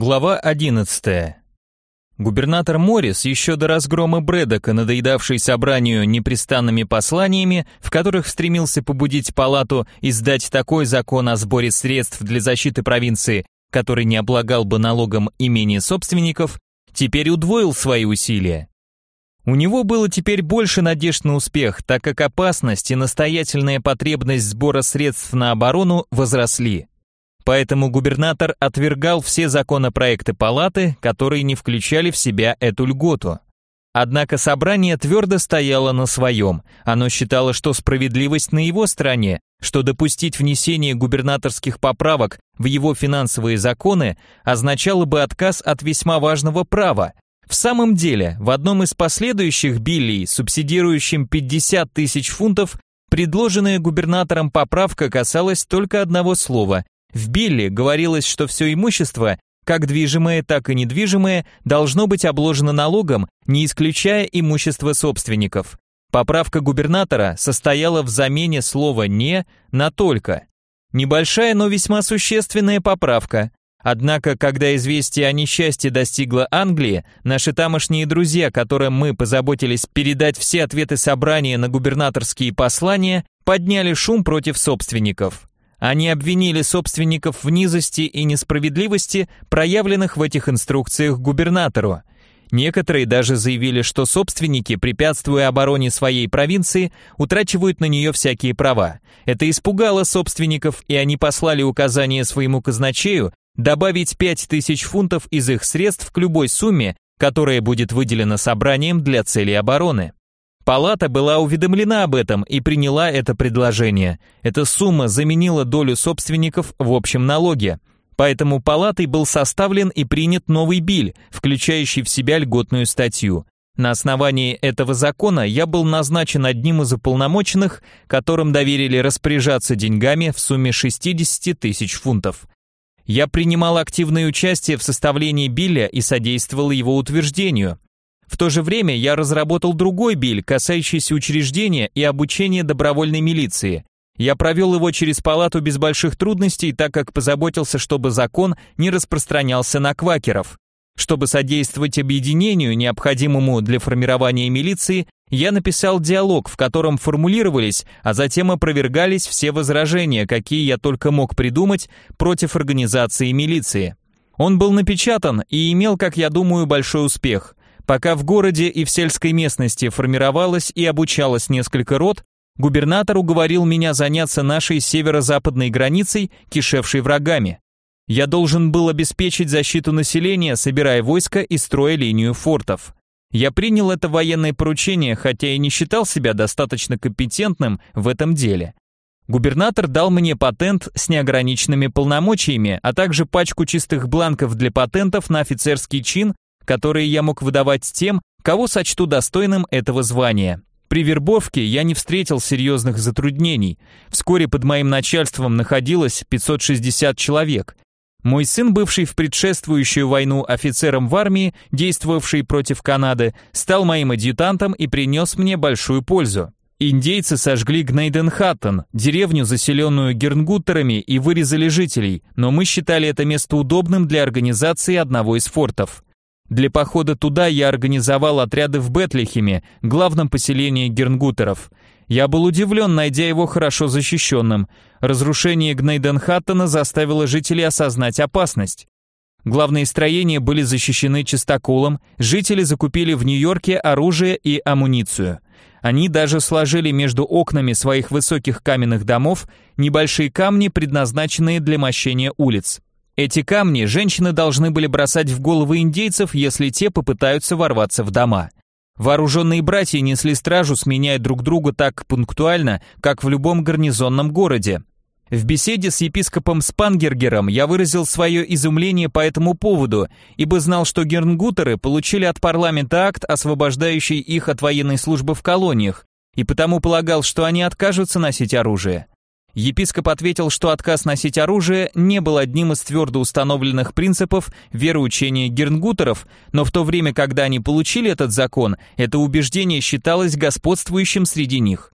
Глава 11. Губернатор Моррис, еще до разгрома Брэдока, надоедавший собранию непрестанными посланиями, в которых стремился побудить палату издать такой закон о сборе средств для защиты провинции, который не облагал бы налогом имение собственников, теперь удвоил свои усилия. У него было теперь больше надежд на успех, так как опасность и настоятельная потребность сбора средств на оборону возросли. Поэтому губернатор отвергал все законопроекты палаты, которые не включали в себя эту льготу. Однако собрание твердо стояло на своем. Оно считало, что справедливость на его стороне, что допустить внесение губернаторских поправок в его финансовые законы означало бы отказ от весьма важного права. В самом деле, в одном из последующих биллей, субсидирующим 50 тысяч фунтов, предложенная губернатором поправка касалась только одного слова в Билли говорилось, что все имущество, как движимое, так и недвижимое, должно быть обложено налогом, не исключая имущество собственников. Поправка губернатора состояла в замене слова «не» на «только». Небольшая, но весьма существенная поправка. Однако, когда известие о несчастье достигло Англии, наши тамошние друзья, которым мы позаботились передать все ответы собрания на губернаторские послания, подняли шум против собственников. Они обвинили собственников в низости и несправедливости, проявленных в этих инструкциях губернатору. Некоторые даже заявили, что собственники, препятствуя обороне своей провинции, утрачивают на нее всякие права. Это испугало собственников, и они послали указание своему казначею добавить 5000 фунтов из их средств к любой сумме, которая будет выделена собранием для целей обороны. Палата была уведомлена об этом и приняла это предложение. Эта сумма заменила долю собственников в общем налоге. Поэтому палатой был составлен и принят новый биль, включающий в себя льготную статью. На основании этого закона я был назначен одним из уполномоченных, которым доверили распоряжаться деньгами в сумме 60 тысяч фунтов. Я принимал активное участие в составлении биля и содействовал его утверждению. В то же время я разработал другой биль, касающийся учреждения и обучения добровольной милиции. Я провел его через палату без больших трудностей, так как позаботился, чтобы закон не распространялся на квакеров. Чтобы содействовать объединению, необходимому для формирования милиции, я написал диалог, в котором формулировались, а затем опровергались все возражения, какие я только мог придумать против организации милиции. Он был напечатан и имел, как я думаю, большой успех. Пока в городе и в сельской местности формировалось и обучалось несколько род, губернатор уговорил меня заняться нашей северо-западной границей, кишевшей врагами. Я должен был обеспечить защиту населения, собирая войско и строя линию фортов. Я принял это военное поручение, хотя и не считал себя достаточно компетентным в этом деле. Губернатор дал мне патент с неограниченными полномочиями, а также пачку чистых бланков для патентов на офицерский чин которые я мог выдавать тем, кого сочту достойным этого звания. При вербовке я не встретил серьезных затруднений. Вскоре под моим начальством находилось 560 человек. Мой сын, бывший в предшествующую войну офицером в армии, действовавший против Канады, стал моим адъютантом и принес мне большую пользу. Индейцы сожгли Гнейденхаттен, деревню, заселенную гернгуттерами, и вырезали жителей, но мы считали это место удобным для организации одного из фортов. Для похода туда я организовал отряды в Бетлихеме, главном поселении гернгутеров. Я был удивлен, найдя его хорошо защищенным. Разрушение Гнейденхаттена заставило жителей осознать опасность. Главные строения были защищены чистоколом, жители закупили в Нью-Йорке оружие и амуницию. Они даже сложили между окнами своих высоких каменных домов небольшие камни, предназначенные для мощения улиц. Эти камни женщины должны были бросать в головы индейцев, если те попытаются ворваться в дома. Вооруженные братья несли стражу, сменяя друг друга так пунктуально, как в любом гарнизонном городе. В беседе с епископом Спангергером я выразил свое изумление по этому поводу, ибо знал, что гернгутеры получили от парламента акт, освобождающий их от военной службы в колониях, и потому полагал, что они откажутся носить оружие. Епископ ответил, что отказ носить оружие не был одним из твердо установленных принципов вероучения гернгутеров, но в то время, когда они получили этот закон, это убеждение считалось господствующим среди них.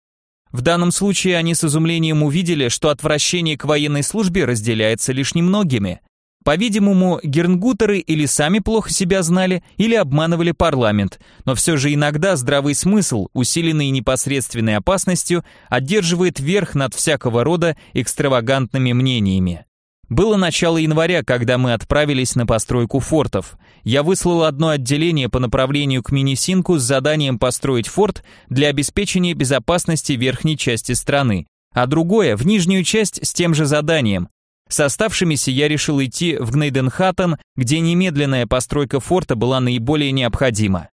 В данном случае они с изумлением увидели, что отвращение к военной службе разделяется лишь немногими. По-видимому, гернгутеры или сами плохо себя знали, или обманывали парламент, но все же иногда здравый смысл, усиленный непосредственной опасностью, одерживает верх над всякого рода экстравагантными мнениями. Было начало января, когда мы отправились на постройку фортов. Я выслал одно отделение по направлению к Минисинку с заданием построить форт для обеспечения безопасности верхней части страны, а другое в нижнюю часть с тем же заданием, с оставшимися я решил идти в Гнейденхаттен, где немедленная постройка форта была наиболее необходима.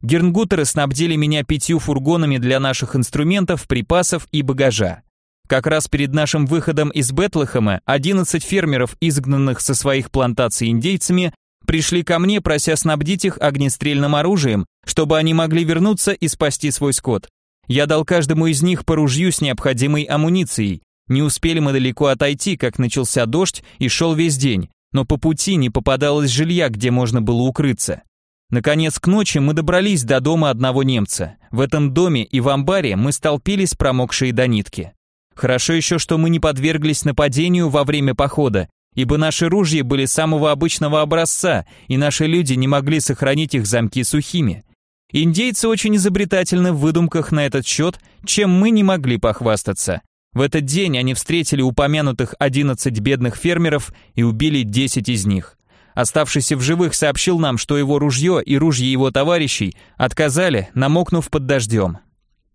Гернгутеры снабдили меня пятью фургонами для наших инструментов, припасов и багажа. Как раз перед нашим выходом из Бетлехема 11 фермеров, изгнанных со своих плантаций индейцами, пришли ко мне, прося снабдить их огнестрельным оружием, чтобы они могли вернуться и спасти свой скот. Я дал каждому из них по ружью с необходимой амуницией, не успели мы далеко отойти, как начался дождь и шел весь день, но по пути не попадалось жилья, где можно было укрыться. Наконец, к ночи мы добрались до дома одного немца. В этом доме и в амбаре мы столпились, промокшие до нитки. Хорошо еще, что мы не подверглись нападению во время похода, ибо наши ружья были самого обычного образца, и наши люди не могли сохранить их замки сухими. Индейцы очень изобретательны в выдумках на этот счет, чем мы не могли похвастаться. В этот день они встретили упомянутых 11 бедных фермеров и убили 10 из них. Оставшийся в живых сообщил нам, что его ружье и ружья его товарищей отказали, намокнув под дождем.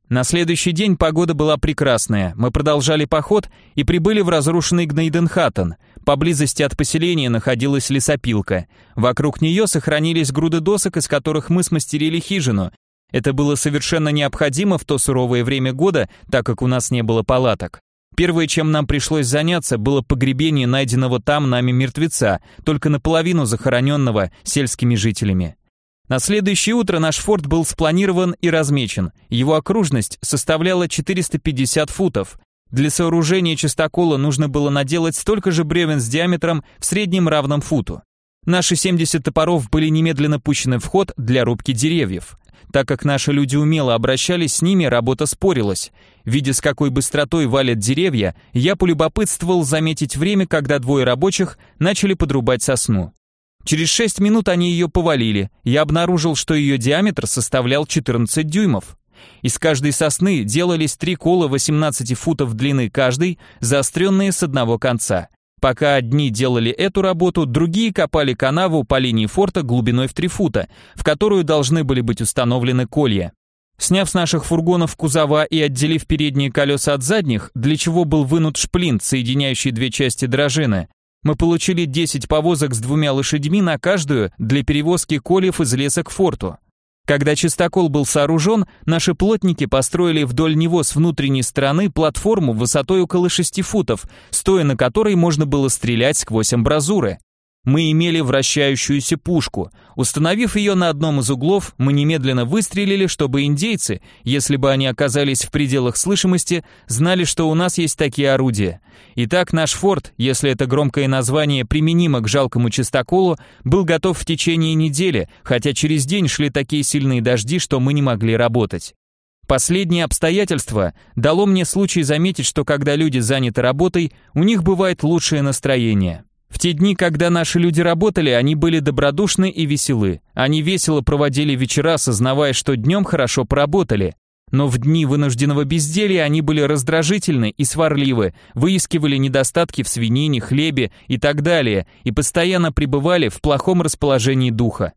На следующий день погода была прекрасная, мы продолжали поход и прибыли в разрушенный Гнейденхаттен. Поблизости от поселения находилась лесопилка. Вокруг нее сохранились груды досок, из которых мы смастерили хижину, это было совершенно необходимо в то суровое время года, так как у нас не было палаток. Первое, чем нам пришлось заняться, было погребение найденного там нами мертвеца, только наполовину захороненного сельскими жителями. На следующее утро наш форт был спланирован и размечен. Его окружность составляла 450 футов. Для сооружения частокола нужно было наделать столько же бревен с диаметром в среднем равном футу. Наши 70 топоров были немедленно пущены в ход для рубки деревьев. Так как наши люди умело обращались с ними, работа спорилась. Видя, с какой быстротой валят деревья, я полюбопытствовал заметить время, когда двое рабочих начали подрубать сосну. Через 6 минут они ее повалили. Я обнаружил, что ее диаметр составлял 14 дюймов. Из каждой сосны делались три кола 18 футов длины каждой, заостренные с одного конца. Пока одни делали эту работу, другие копали канаву по линии форта глубиной в 3 фута, в которую должны были быть установлены колья. Сняв с наших фургонов кузова и отделив передние колеса от задних, для чего был вынут шплинт, соединяющий две части дрожины, мы получили 10 повозок с двумя лошадьми на каждую для перевозки кольев из леса к форту. Когда чистокол был сооружен, наши плотники построили вдоль него с внутренней стороны платформу высотой около 6 футов, стоя на которой можно было стрелять сквозь амбразуры. Мы имели вращающуюся пушку. Установив ее на одном из углов, мы немедленно выстрелили, чтобы индейцы, если бы они оказались в пределах слышимости, знали, что у нас есть такие орудия. Итак, наш форт, если это громкое название применимо к жалкому чистоколу, был готов в течение недели, хотя через день шли такие сильные дожди, что мы не могли работать. Последнее обстоятельство дало мне случай заметить, что когда люди заняты работой, у них бывает лучшее настроение. В те дни, когда наши люди работали, они были добродушны и веселы. Они весело проводили вечера, сознавая, что днем хорошо поработали. Но в дни вынужденного безделья они были раздражительны и сварливы, выискивали недостатки в свинине, хлебе и так далее, и постоянно пребывали в плохом расположении духа.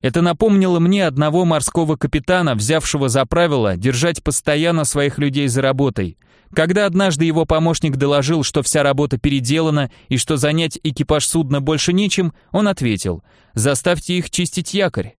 Это напомнило мне одного морского капитана, взявшего за правило держать постоянно своих людей за работой – когда однажды его помощник доложил, что вся работа переделана и что занять экипаж судна больше нечем, он ответил «Заставьте их чистить якорь».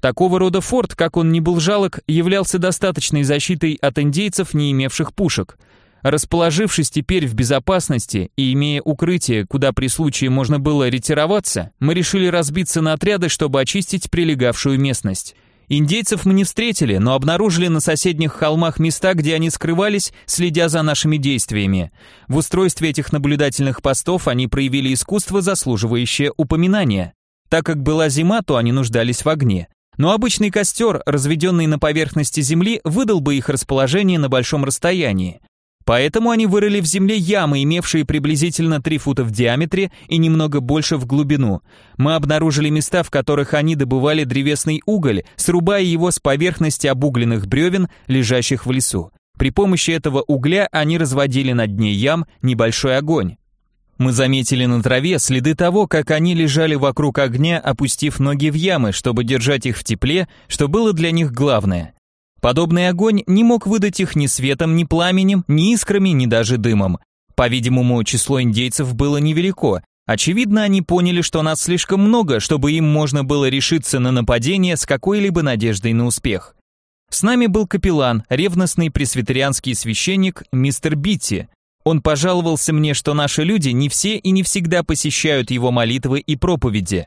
Такого рода форт, как он ни был жалок, являлся достаточной защитой от индейцев, не имевших пушек. Расположившись теперь в безопасности и имея укрытие, куда при случае можно было ретироваться, мы решили разбиться на отряды, чтобы очистить прилегавшую местность. Индейцев мы не встретили, но обнаружили на соседних холмах места, где они скрывались, следя за нашими действиями. В устройстве этих наблюдательных постов они проявили искусство, заслуживающее упоминания. Так как была зима, то они нуждались в огне. Но обычный костер, разведенный на поверхности земли, выдал бы их расположение на большом расстоянии. Поэтому они вырыли в земле ямы, имевшие приблизительно 3 фута в диаметре и немного больше в глубину. Мы обнаружили места, в которых они добывали древесный уголь, срубая его с поверхности обугленных бревен, лежащих в лесу. При помощи этого угля они разводили на дне ям небольшой огонь. Мы заметили на траве следы того, как они лежали вокруг огня, опустив ноги в ямы, чтобы держать их в тепле, что было для них главное. Подобный огонь не мог выдать их ни светом, ни пламенем, ни искрами, ни даже дымом. По-видимому, число индейцев было невелико. Очевидно, они поняли, что нас слишком много, чтобы им можно было решиться на нападение с какой-либо надеждой на успех. С нами был капеллан, ревностный пресвитерианский священник мистер Битти. Он пожаловался мне, что наши люди не все и не всегда посещают его молитвы и проповеди.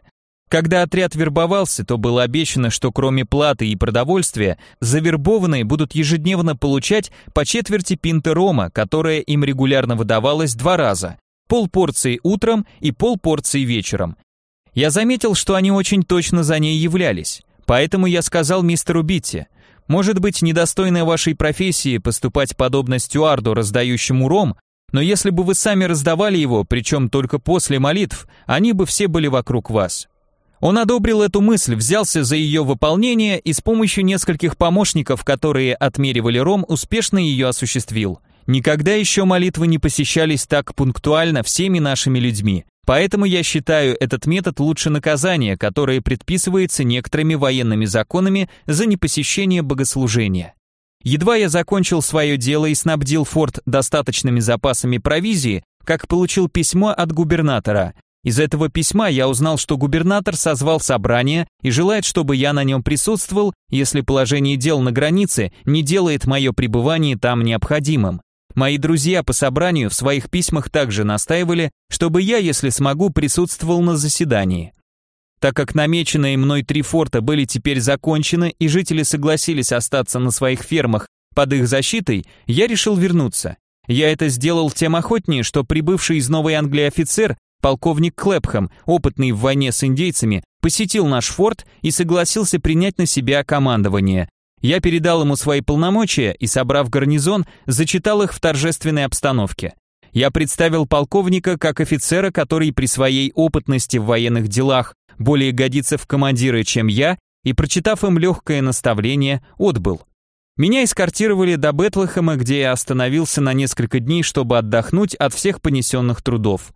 Когда отряд вербовался, то было обещано, что кроме платы и продовольствия, завербованные будут ежедневно получать по четверти пинты рома, которая им регулярно выдавалась два раза, полпорции утром и полпорции вечером. Я заметил, что они очень точно за ней являлись, поэтому я сказал мистеру Битти, может быть, недостойно вашей профессии поступать подобно стюарду, раздающему ром, но если бы вы сами раздавали его, причем только после молитв, они бы все были вокруг вас. Он одобрил эту мысль, взялся за ее выполнение и с помощью нескольких помощников, которые отмеривали ром, успешно ее осуществил. Никогда еще молитвы не посещались так пунктуально всеми нашими людьми. Поэтому я считаю этот метод лучше наказания, которое предписывается некоторыми военными законами за непосещение богослужения. Едва я закончил свое дело и снабдил форт достаточными запасами провизии, как получил письмо от губернатора, из этого письма я узнал, что губернатор созвал собрание и желает, чтобы я на нем присутствовал, если положение дел на границе не делает мое пребывание там необходимым. Мои друзья по собранию в своих письмах также настаивали, чтобы я, если смогу, присутствовал на заседании. Так как намеченные мной три форта были теперь закончены и жители согласились остаться на своих фермах под их защитой, я решил вернуться. Я это сделал тем охотнее, что прибывший из Новой Англии офицер Полковник Клэпхэм, опытный в войне с индейцами, посетил наш форт и согласился принять на себя командование. Я передал ему свои полномочия и, собрав гарнизон, зачитал их в торжественной обстановке. Я представил полковника как офицера, который при своей опытности в военных делах более годится в командиры, чем я, и, прочитав им легкое наставление, отбыл. Меня эскортировали до Бетлэхэма, где я остановился на несколько дней, чтобы отдохнуть от всех понесенных трудов.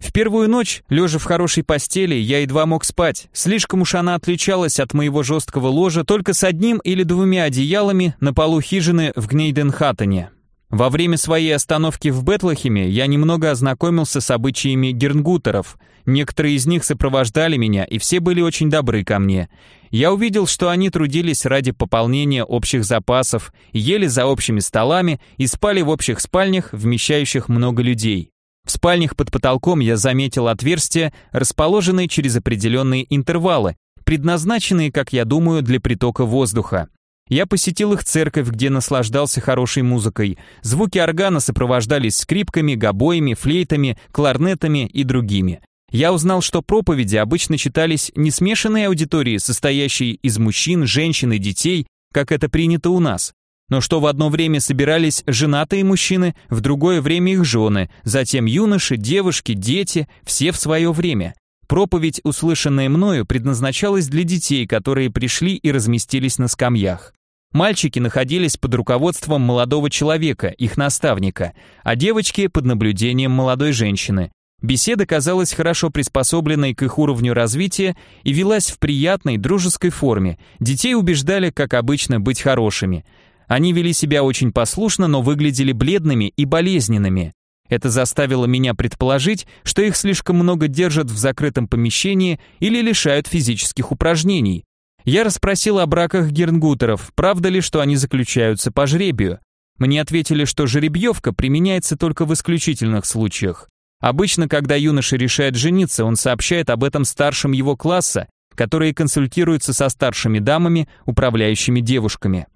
В первую ночь, лежа в хорошей постели, я едва мог спать. Слишком уж она отличалась от моего жесткого ложа только с одним или двумя одеялами на полу хижины в Гнейденхаттене. Во время своей остановки в Бетлахеме я немного ознакомился с обычаями гернгутеров. Некоторые из них сопровождали меня, и все были очень добры ко мне. Я увидел, что они трудились ради пополнения общих запасов, ели за общими столами и спали в общих спальнях, вмещающих много людей. В спальнях под потолком я заметил отверстия, расположенные через определенные интервалы, предназначенные, как я думаю, для притока воздуха. Я посетил их церковь, где наслаждался хорошей музыкой. Звуки органа сопровождались скрипками, гобоями, флейтами, кларнетами и другими. Я узнал, что проповеди обычно читались не смешанной аудитории, состоящей из мужчин, женщин и детей, как это принято у нас, но что в одно время собирались женатые мужчины, в другое время их жены, затем юноши, девушки, дети, все в свое время. Проповедь, услышанная мною, предназначалась для детей, которые пришли и разместились на скамьях. Мальчики находились под руководством молодого человека, их наставника, а девочки под наблюдением молодой женщины. Беседа казалась хорошо приспособленной к их уровню развития и велась в приятной, дружеской форме. Детей убеждали, как обычно, быть хорошими. Они вели себя очень послушно, но выглядели бледными и болезненными. Это заставило меня предположить, что их слишком много держат в закрытом помещении или лишают физических упражнений. Я расспросил о браках гернгутеров, правда ли, что они заключаются по жребию. Мне ответили, что жеребьевка применяется только в исключительных случаях. Обычно, когда юноша решает жениться, он сообщает об этом старшим его класса, которые консультируются со старшими дамами, управляющими девушками.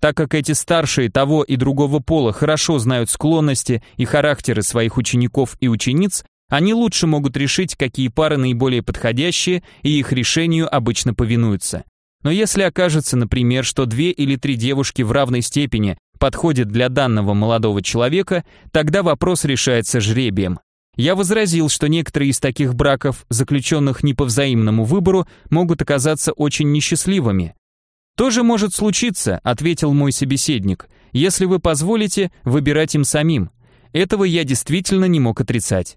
Так как эти старшие того и другого пола хорошо знают склонности и характеры своих учеников и учениц, они лучше могут решить, какие пары наиболее подходящие, и их решению обычно повинуются. Но если окажется, например, что две или три девушки в равной степени подходит для данного молодого человека, тогда вопрос решается жребием. Я возразил, что некоторые из таких браков, заключенных не по взаимному выбору, могут оказаться очень несчастливыми. «Тоже может случиться», — ответил мой собеседник, «если вы позволите выбирать им самим. Этого я действительно не мог отрицать».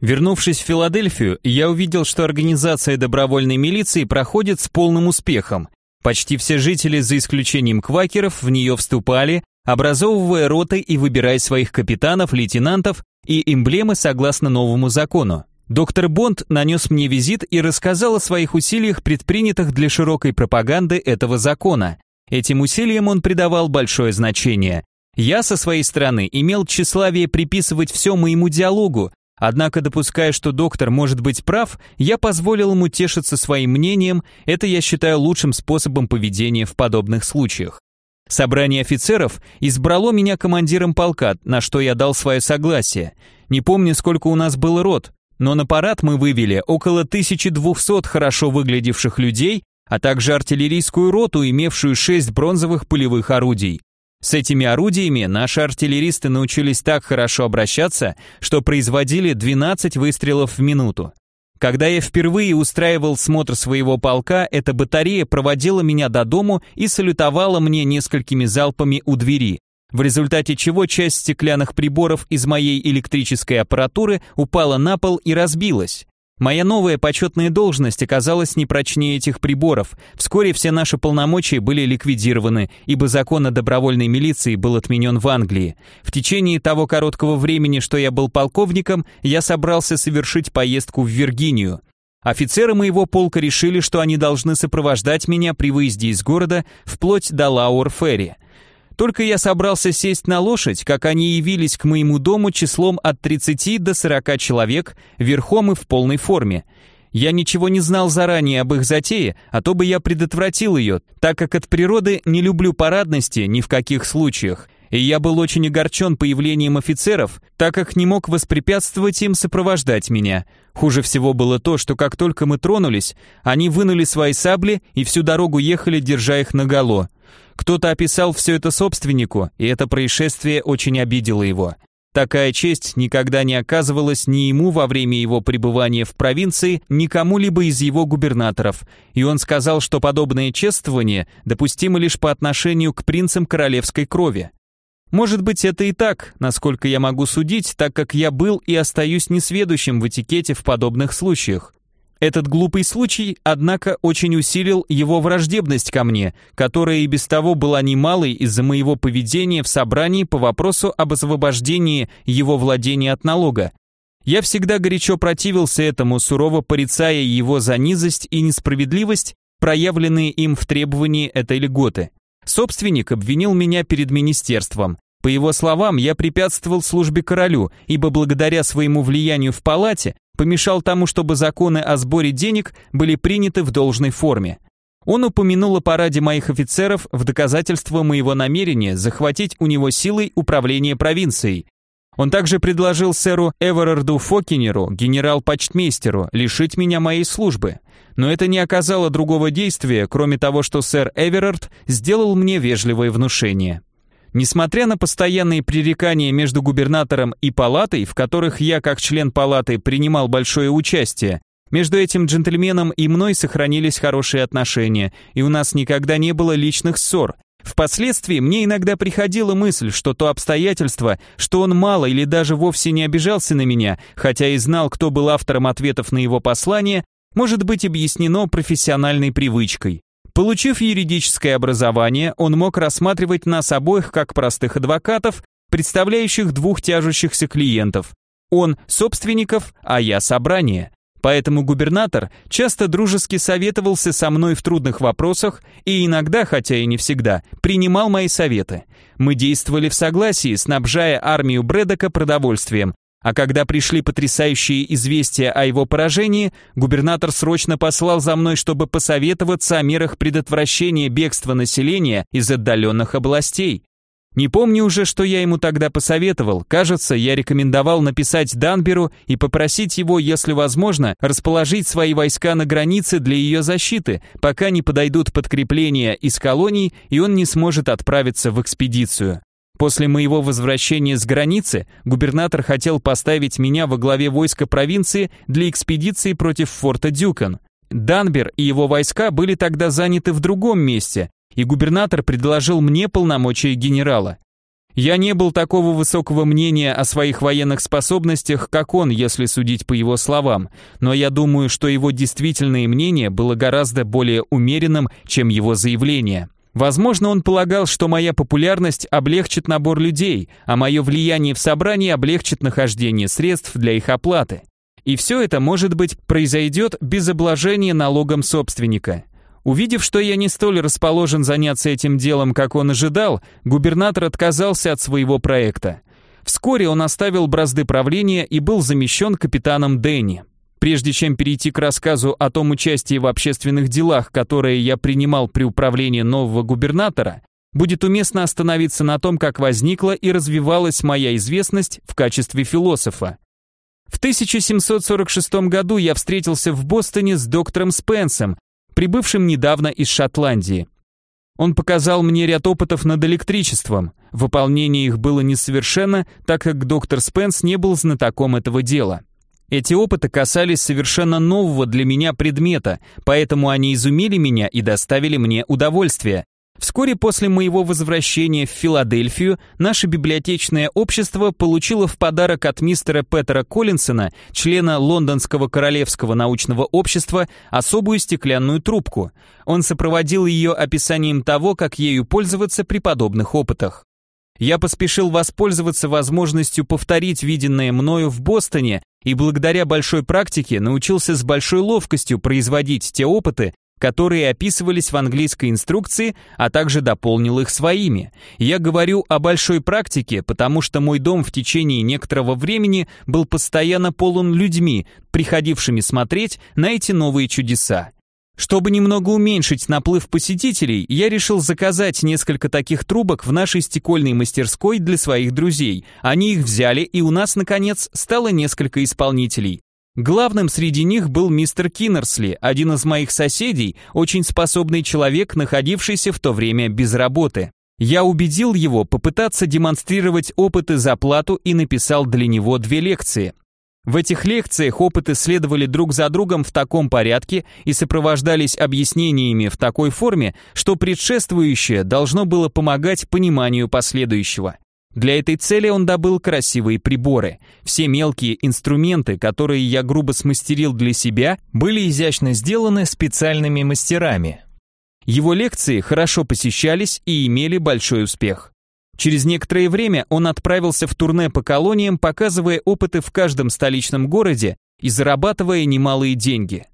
Вернувшись в Филадельфию, я увидел, что организация добровольной милиции проходит с полным успехом. Почти все жители, за исключением квакеров, в нее вступали, образовывая роты и выбирая своих капитанов, лейтенантов и эмблемы согласно новому закону. Доктор Бонд нанес мне визит и рассказал о своих усилиях, предпринятых для широкой пропаганды этого закона. Этим усилиям он придавал большое значение. Я со своей стороны имел тщеславие приписывать все моему диалогу, однако допуская, что доктор может быть прав, я позволил ему тешиться своим мнением, это я считаю лучшим способом поведения в подобных случаях. Собрание офицеров избрало меня командиром полка, на что я дал свое согласие. Не помню, сколько у нас было рот, но на парад мы вывели около 1200 хорошо выглядевших людей, а также артиллерийскую роту, имевшую 6 бронзовых пулевых орудий. С этими орудиями наши артиллеристы научились так хорошо обращаться, что производили 12 выстрелов в минуту. Когда я впервые устраивал смотр своего полка, эта батарея проводила меня до дому и салютовала мне несколькими залпами у двери, в результате чего часть стеклянных приборов из моей электрической аппаратуры упала на пол и разбилась. Моя новая почетная должность оказалась не прочнее этих приборов. Вскоре все наши полномочия были ликвидированы, ибо закон о добровольной милиции был отменен в Англии. В течение того короткого времени, что я был полковником, я собрался совершить поездку в Виргинию. Офицеры моего полка решили, что они должны сопровождать меня при выезде из города вплоть до Лауэр-Ферри. Только я собрался сесть на лошадь, как они явились к моему дому числом от 30 до 40 человек, верхом и в полной форме. Я ничего не знал заранее об их затее, а то бы я предотвратил ее, так как от природы не люблю парадности ни в каких случаях. И я был очень огорчен появлением офицеров, так как не мог воспрепятствовать им сопровождать меня. Хуже всего было то, что как только мы тронулись, они вынули свои сабли и всю дорогу ехали, держа их наголо. Кто-то описал все это собственнику, и это происшествие очень обидело его. Такая честь никогда не оказывалась ни ему во время его пребывания в провинции, ни кому-либо из его губернаторов, и он сказал, что подобное чествование допустимо лишь по отношению к принцам королевской крови. Может быть, это и так, насколько я могу судить, так как я был и остаюсь несведущим в этикете в подобных случаях. Этот глупый случай, однако, очень усилил его враждебность ко мне, которая и без того была немалой из-за моего поведения в собрании по вопросу об освобождении его владения от налога. Я всегда горячо противился этому, сурово порицая его за низость и несправедливость, проявленные им в требовании этой льготы. Собственник обвинил меня перед министерством. По его словам, я препятствовал службе королю, ибо благодаря своему влиянию в палате помешал тому, чтобы законы о сборе денег были приняты в должной форме. Он упомянул о параде моих офицеров в доказательство моего намерения захватить у него силой управление провинцией. Он также предложил сэру Эверарду Фокинеру, генерал-почтмейстеру, лишить меня моей службы. Но это не оказало другого действия, кроме того, что сэр Эверард сделал мне вежливое внушение. Несмотря на постоянные пререкания между губернатором и палатой, в которых я как член палаты принимал большое участие, между этим джентльменом и мной сохранились хорошие отношения, и у нас никогда не было личных ссор. Впоследствии мне иногда приходила мысль, что то обстоятельство, что он мало или даже вовсе не обижался на меня, хотя и знал, кто был автором ответов на его послание, может быть объяснено профессиональной привычкой. Получив юридическое образование, он мог рассматривать нас обоих как простых адвокатов, представляющих двух тяжущихся клиентов. Он собственников, а я собрание. Поэтому губернатор часто дружески советовался со мной в трудных вопросах и иногда, хотя и не всегда, принимал мои советы. Мы действовали в согласии, снабжая армию Брэдока продовольствием, а когда пришли потрясающие известия о его поражении, губернатор срочно послал за мной, чтобы посоветоваться о мерах предотвращения бегства населения из отдаленных областей. Не помню уже, что я ему тогда посоветовал. Кажется, я рекомендовал написать Данберу и попросить его, если возможно, расположить свои войска на границе для ее защиты, пока не подойдут подкрепления из колоний, и он не сможет отправиться в экспедицию. После моего возвращения с границы губернатор хотел поставить меня во главе войска провинции для экспедиции против форта Дюкан. Данбер и его войска были тогда заняты в другом месте, и губернатор предложил мне полномочия генерала. Я не был такого высокого мнения о своих военных способностях, как он, если судить по его словам, но я думаю, что его действительное мнение было гораздо более умеренным, чем его заявление. Возможно, он полагал, что моя популярность облегчит набор людей, а мое влияние в собрании облегчит нахождение средств для их оплаты. И все это, может быть, произойдет без обложения налогом собственника. Увидев, что я не столь расположен заняться этим делом, как он ожидал, губернатор отказался от своего проекта. Вскоре он оставил бразды правления и был замещен капитаном Дэнни. Прежде чем перейти к рассказу о том участии в общественных делах, которое я принимал при управлении нового губернатора, будет уместно остановиться на том, как возникла и развивалась моя известность в качестве философа. В 1746 году я встретился в Бостоне с доктором Спенсом, прибывшим недавно из Шотландии. Он показал мне ряд опытов над электричеством. Выполнение их было несовершенно, так как доктор Спенс не был знатоком этого дела. Эти опыты касались совершенно нового для меня предмета, поэтому они изумили меня и доставили мне удовольствие. Вскоре после моего возвращения в Филадельфию наше библиотечное общество получило в подарок от мистера Петера Коллинсона, члена Лондонского королевского научного общества, особую стеклянную трубку. Он сопроводил ее описанием того, как ею пользоваться при подобных опытах. Я поспешил воспользоваться возможностью повторить виденное мною в Бостоне и благодаря большой практике научился с большой ловкостью производить те опыты, которые описывались в английской инструкции, а также дополнил их своими. Я говорю о большой практике, потому что мой дом в течение некоторого времени был постоянно полон людьми, приходившими смотреть на эти новые чудеса. Чтобы немного уменьшить наплыв посетителей, я решил заказать несколько таких трубок в нашей стекольной мастерской для своих друзей. Они их взяли, и у нас, наконец, стало несколько исполнителей. Главным среди них был мистер Киннерсли, один из моих соседей, очень способный человек, находившийся в то время без работы. Я убедил его попытаться демонстрировать опыты за плату и написал для него две лекции. В этих лекциях опыты следовали друг за другом в таком порядке и сопровождались объяснениями в такой форме, что предшествующее должно было помогать пониманию последующего. Для этой цели он добыл красивые приборы. Все мелкие инструменты, которые я грубо смастерил для себя, были изящно сделаны специальными мастерами. Его лекции хорошо посещались и имели большой успех. Через некоторое время он отправился в турне по колониям, показывая опыты в каждом столичном городе и зарабатывая немалые деньги.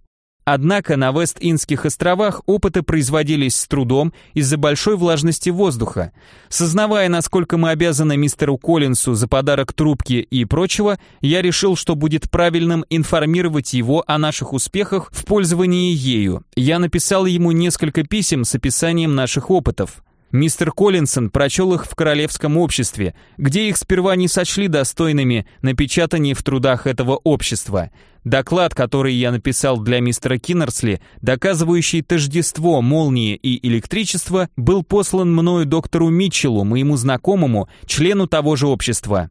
Однако на Вест-Индских островах опыты производились с трудом из-за большой влажности воздуха. Сознавая, насколько мы обязаны мистеру Коллинсу за подарок трубки и прочего, я решил, что будет правильным информировать его о наших успехах в пользовании ею. Я написал ему несколько писем с описанием наших опытов. Мистер Коллинсон прочел их в Королевском обществе, где их сперва не сочли достойными напечатания в трудах этого общества. Доклад, который я написал для мистера Киннерсли, доказывающий тождество молнии и электричества, был послан мною доктору Митчеллу, моему знакомому, члену того же общества.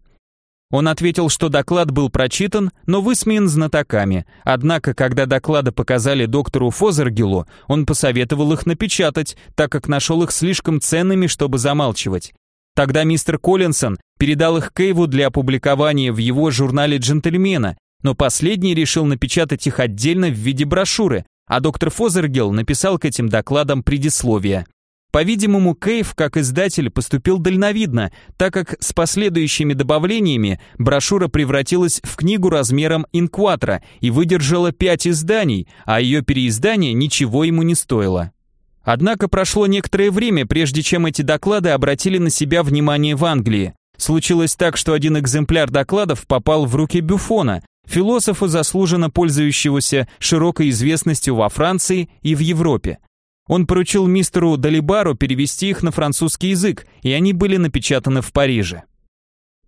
Он ответил, что доклад был прочитан, но высмеян знатоками. Однако, когда доклады показали доктору Фозергилу, он посоветовал их напечатать, так как нашел их слишком ценными, чтобы замалчивать. Тогда мистер Коллинсон передал их Кейву для опубликования в его журнале «Джентльмена», но последний решил напечатать их отдельно в виде брошюры, а доктор Фозергил написал к этим докладам предисловие. По-видимому, Кейв, как издатель, поступил дальновидно, так как с последующими добавлениями брошюра превратилась в книгу размером инкватра и выдержала пять изданий, а ее переиздание ничего ему не стоило. Однако прошло некоторое время, прежде чем эти доклады обратили на себя внимание в Англии. Случилось так, что один экземпляр докладов попал в руки Бюфона, философа, заслуженно пользующегося широкой известностью во Франции и в Европе. Он поручил мистеру Далибару перевести их на французский язык, и они были напечатаны в Париже.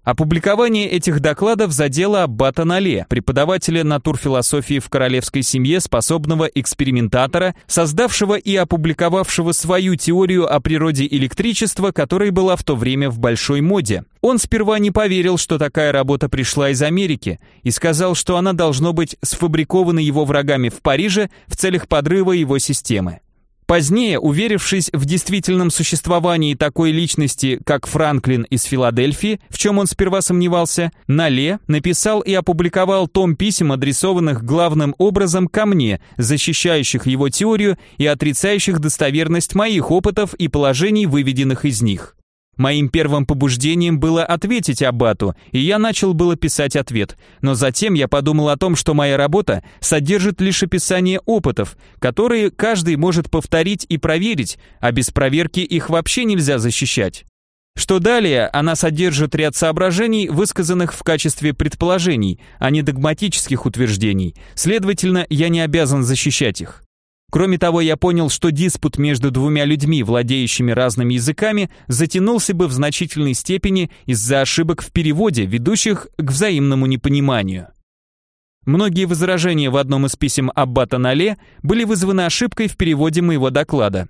Опубликование этих докладов задело Аббата Нале, преподавателя натурфилософии в королевской семье, способного экспериментатора, создавшего и опубликовавшего свою теорию о природе электричества, которая была в то время в большой моде. Он сперва не поверил, что такая работа пришла из Америки, и сказал, что она должно быть сфабрикована его врагами в Париже в целях подрыва его системы. Позднее, уверившись в действительном существовании такой личности, как Франклин из Филадельфии, в чем он сперва сомневался, Нале написал и опубликовал том писем, адресованных главным образом ко мне, защищающих его теорию и отрицающих достоверность моих опытов и положений, выведенных из них. Моим первым побуждением было ответить Аббату, и я начал было писать ответ, но затем я подумал о том, что моя работа содержит лишь описание опытов, которые каждый может повторить и проверить, а без проверки их вообще нельзя защищать. Что далее, она содержит ряд соображений, высказанных в качестве предположений, а не догматических утверждений, следовательно, я не обязан защищать их. Кроме того, я понял, что диспут между двумя людьми, владеющими разными языками, затянулся бы в значительной степени из-за ошибок в переводе, ведущих к взаимному непониманию. Многие возражения в одном из писем Аббата Нале были вызваны ошибкой в переводе моего доклада.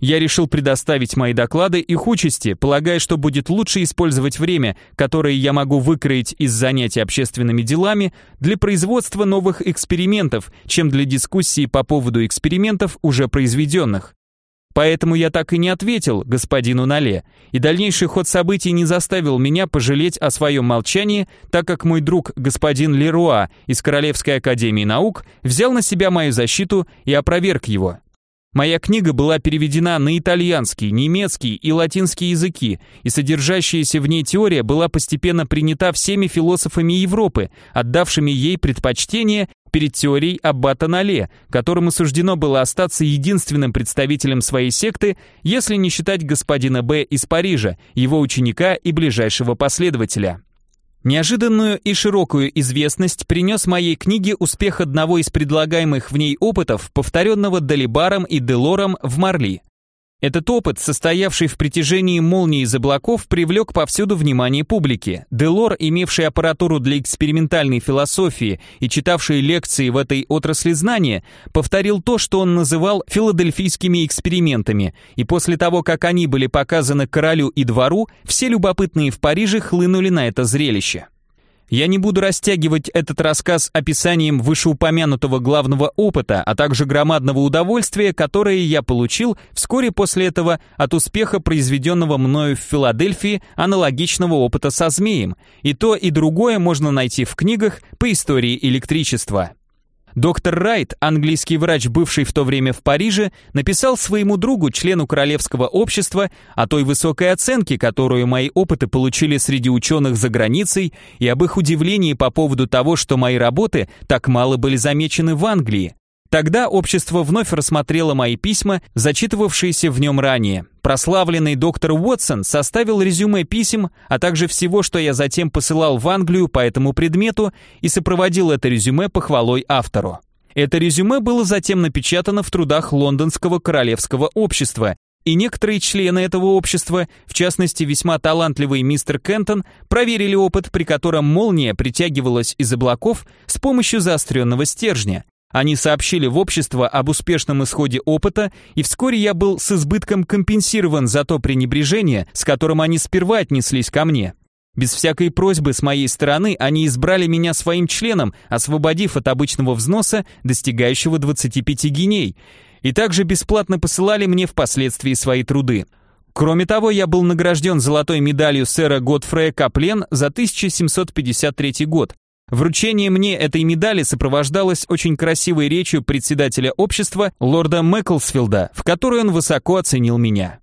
Я решил предоставить мои доклады их участи, полагая, что будет лучше использовать время, которое я могу выкроить из занятий общественными делами, для производства новых экспериментов, чем для дискуссии по поводу экспериментов, уже произведенных. Поэтому я так и не ответил господину Нале, и дальнейший ход событий не заставил меня пожалеть о своем молчании, так как мой друг господин Леруа из Королевской академии наук взял на себя мою защиту и опроверг его. Моя книга была переведена на итальянский, немецкий и латинский языки, и содержащаяся в ней теория была постепенно принята всеми философами Европы, отдавшими ей предпочтение перед теорией Аббата Нале, которому суждено было остаться единственным представителем своей секты, если не считать господина Б. из Парижа, его ученика и ближайшего последователя. Неожиданную и широкую известность принес моей книге успех одного из предлагаемых в ней опытов, повторенного Далибаром и Делором в Марли. Этот опыт, состоявший в притяжении молнии из облаков, привлек повсюду внимание публики. Делор, имевший аппаратуру для экспериментальной философии и читавший лекции в этой отрасли знания, повторил то, что он называл филадельфийскими экспериментами, и после того, как они были показаны королю и двору, все любопытные в Париже хлынули на это зрелище. Я не буду растягивать этот рассказ описанием вышеупомянутого главного опыта, а также громадного удовольствия, которое я получил вскоре после этого от успеха произведенного мною в Филадельфии аналогичного опыта со змеем. И то, и другое можно найти в книгах по истории электричества. Доктор Райт, английский врач, бывший в то время в Париже, написал своему другу, члену Королевского общества, о той высокой оценке, которую мои опыты получили среди ученых за границей, и об их удивлении по поводу того, что мои работы так мало были замечены в Англии. Тогда общество вновь рассмотрело мои письма, зачитывавшиеся в нем ранее. Прославленный доктор Уотсон составил резюме писем, а также всего, что я затем посылал в Англию по этому предмету и сопроводил это резюме похвалой автору. Это резюме было затем напечатано в трудах Лондонского королевского общества, и некоторые члены этого общества, в частности весьма талантливый мистер Кентон, проверили опыт, при котором молния притягивалась из облаков с помощью заостренного стержня, они сообщили в общество об успешном исходе опыта, и вскоре я был с избытком компенсирован за то пренебрежение, с которым они сперва отнеслись ко мне. Без всякой просьбы с моей стороны они избрали меня своим членом, освободив от обычного взноса, достигающего 25 гиней, и также бесплатно посылали мне впоследствии свои труды. Кроме того, я был награжден золотой медалью сэра Готфрея Каплен за 1753 год, Вручение мне этой медали сопровождалось очень красивой речью председателя общества лорда Мэклсфилда, в которой он высоко оценил меня.